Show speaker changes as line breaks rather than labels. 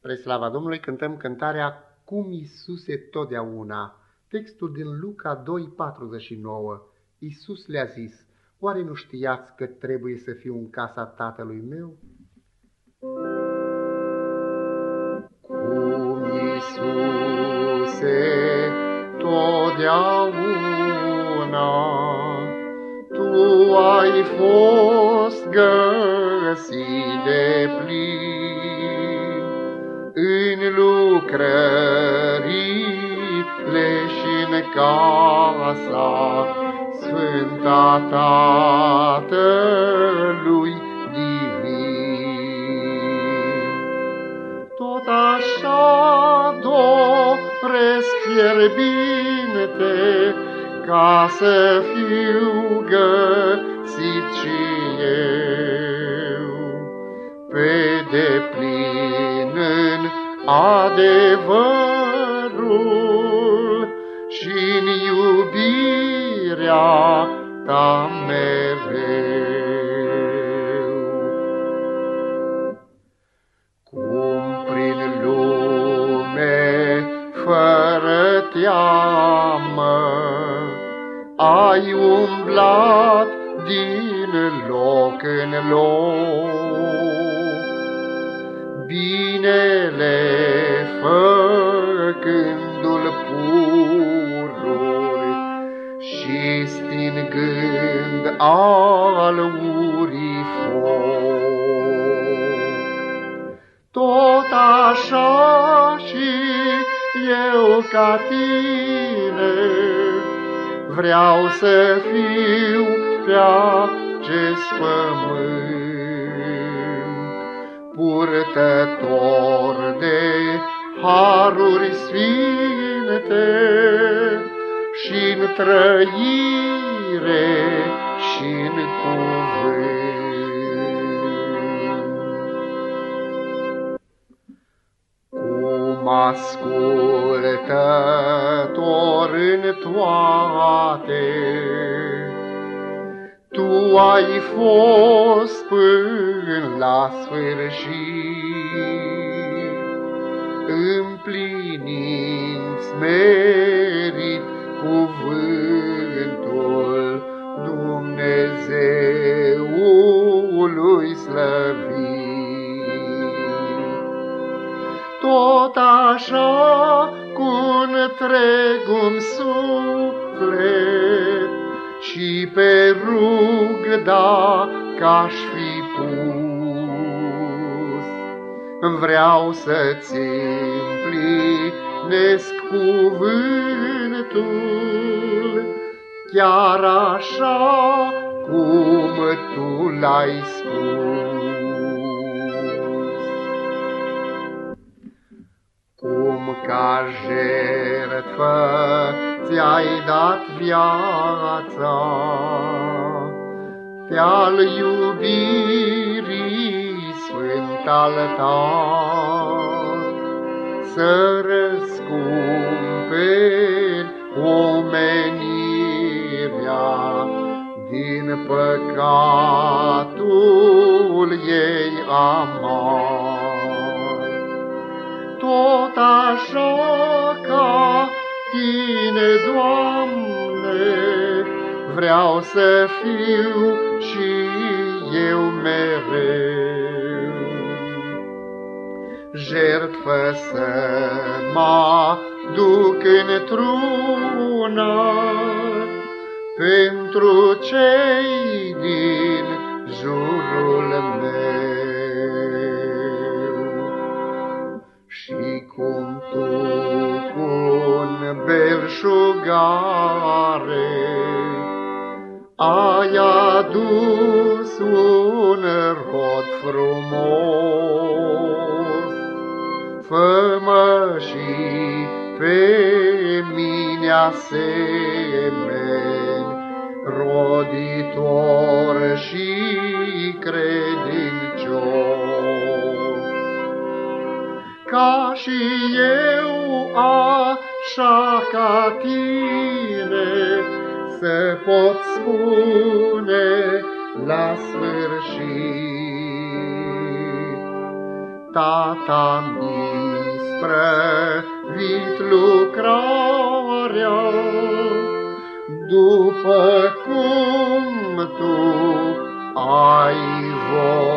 Spre slava Domnului cântăm cântarea Cum Iisuse totdeauna. Textul din Luca 2,49. Iisus le-a zis, Oare nu știați că trebuie să fiu în casa tatălui meu?
Cum Iisuse totdeauna Tu ai fost găsit de plin în lucrările și în casa Sfânta Tatălui Divin. Tot așa doresc fierbinte ca să fiu găsit și eu pe deplin în adevărul și în iubirea ta mereu. Cum prin lume fără teamă ai umblat din loc în loc, binele stingând al urii foc. Tot așa și eu ca tine vreau să fiu pe acest pământ purtător de haruri sfinte și în trăire și în cuvânt. Cum ascultător în toate, tu ai fost până la sfârșit, împlinind smerit cuvântul Dumnezeului slăvit. Tot așa cu întregul suflet, și pe rug dacă aș fi pus. Vreau să-ți împlinesc cuvântul, chiar așa cum tu l-ai spus. Cum ca jertfă ți-ai dat viața, Pe-al iubirii sfânt altar, Să răscumperi Din păcatul ei amar. Tot așa ca Tine, Doamne, vreau să fiu și eu mereu. Jertfă să mă duc într-una pentru cei din jurul meu. Și cum Tu belșugare, ai adus un rod frumos. Fă-mă și pe mine asemeni, roditor și credincios. Ca și eu a așa ca tine să pot spune la sfârșit. Tata mi sprăvit lucrarea, după cum tu ai voie.